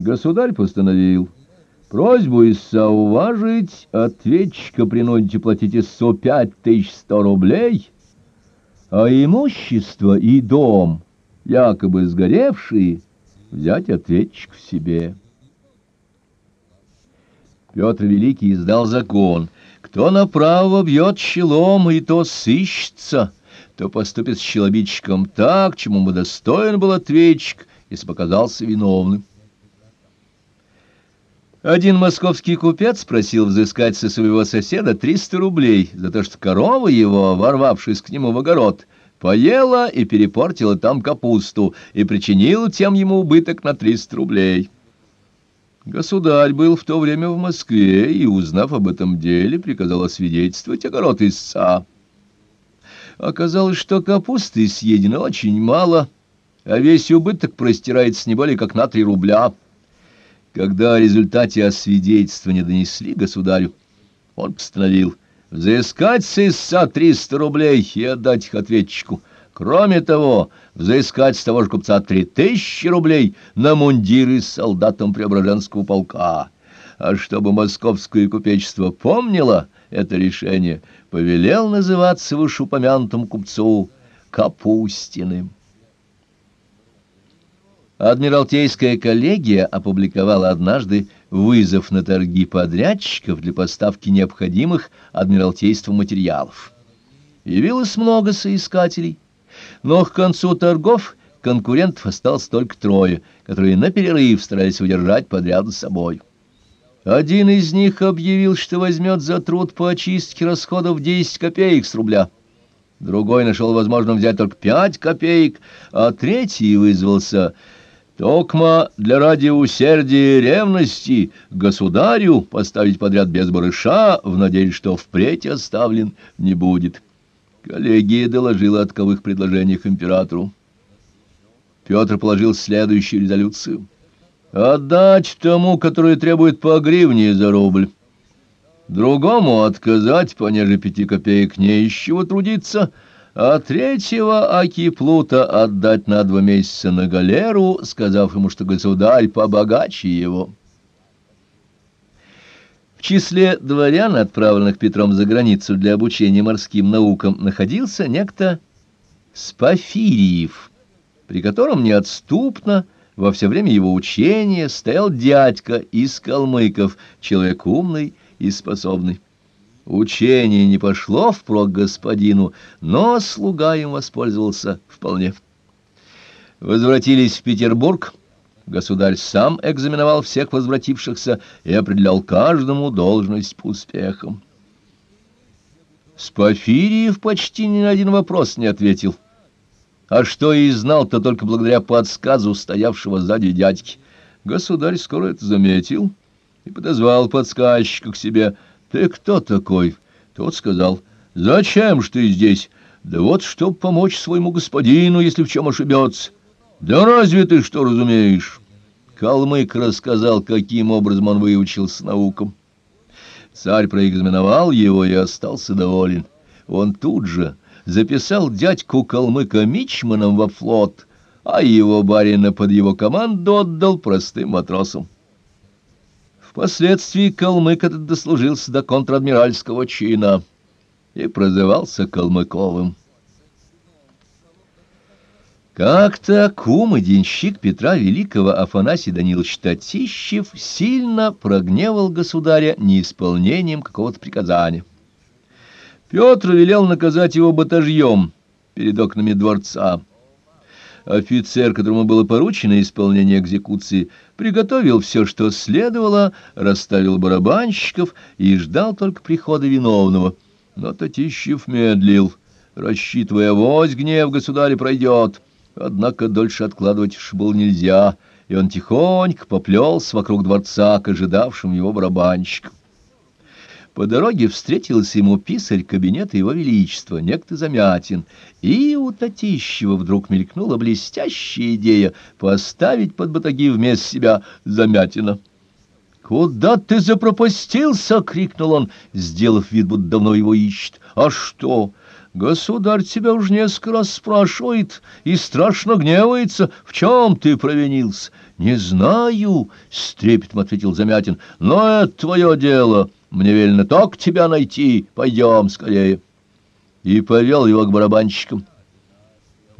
Государь постановил просьбу истца уважить, ответчика принудите платить истцу пять тысяч сто рублей, а имущество и дом, якобы сгоревшие, взять ответчик в себе. Петр Великий издал закон, кто направо бьет щелом, и то сыщется, то поступит с челобитчиком так, чему бы достоин был ответчик, если показался виновным. Один московский купец просил взыскать со своего соседа 300 рублей за то, что корова его, ворвавшись к нему в огород, поела и перепортила там капусту и причинила тем ему убыток на 300 рублей. Государь был в то время в Москве и, узнав об этом деле, приказал освидетельствовать огород истца. Оказалось, что капусты съедено очень мало, а весь убыток простирается не более как на три рубля — когда о результате освидетельствования донесли государю, он постановил взыскать с истца триста рублей и отдать их ответчику. Кроме того, взыскать с того же купца три тысячи рублей на мундиры с солдатом Преображенского полка. А чтобы московское купечество помнило это решение, повелел называться вышеупомянутому купцу Капустиным. Адмиралтейская коллегия опубликовала однажды вызов на торги подрядчиков для поставки необходимых Адмиралтейству материалов. Явилось много соискателей, но к концу торгов конкурентов осталось только трое, которые на перерыв старались удержать подряд с собой. Один из них объявил, что возьмет за труд по очистке расходов 10 копеек с рубля. Другой нашел возможным взять только 5 копеек, а третий вызвался Токма для ради усердия и ревности государю поставить подряд без барыша, в надежде, что впредь оставлен не будет. Коллегия доложила о таковых предложениях императору. Петр положил следующую резолюцию. «Отдать тому, который требует по гривне за рубль. Другому отказать, понеже пяти копеек не из чего трудиться» а третьего Акиплута отдать на два месяца на галеру, сказав ему, что государь побогаче его. В числе дворян, отправленных Петром за границу для обучения морским наукам, находился некто Спафириев, при котором неотступно во все время его учения стоял дядька из калмыков, человек умный и способный. Учение не пошло впрок господину, но слуга им воспользовался вполне. Возвратились в Петербург. Государь сам экзаменовал всех возвратившихся и определял каждому должность по успехам. Спафириев почти ни на один вопрос не ответил. А что и знал-то только благодаря подсказу стоявшего сзади дядьки. Государь скоро это заметил и подозвал подсказчика к себе — «Ты кто такой?» Тот сказал, «Зачем ж ты здесь? Да вот, чтоб помочь своему господину, если в чем ошибется. Да разве ты что разумеешь?» Калмык рассказал, каким образом он выучился наукам. Царь проэкзаменовал его и остался доволен. Он тут же записал дядьку Калмыка мичманом во флот, а его барина под его команду отдал простым матросам. Впоследствии калмык этот дослужился до контр-адмиральского чина и прозывался Калмыковым. Как-то кум и денщик Петра Великого Афанасий Данилович Татищев сильно прогневал государя неисполнением какого-то приказания. Петр велел наказать его батажьем перед окнами дворца. Офицер, которому было поручено исполнение экзекуции, приготовил все, что следовало, расставил барабанщиков и ждал только прихода виновного. Но Татищев медлил, рассчитывая, вось гнев государя пройдет. Однако дольше откладывать уж было нельзя, и он тихонько поплелся вокруг дворца к ожидавшим его барабанщикам. По дороге встретился ему писарь кабинета его величества, некто Замятин, и у Татищева вдруг мелькнула блестящая идея поставить под батаги вместо себя Замятина. «Куда ты запропастился?» — крикнул он, сделав вид, будто давно его ищет. «А что? Государь тебя уж несколько раз спрашивает и страшно гневается. В чем ты провинился? Не знаю, — с ответил Замятин, — но это твое дело. Мне велено только тебя найти. Пойдем скорее. И повел его к барабанщикам.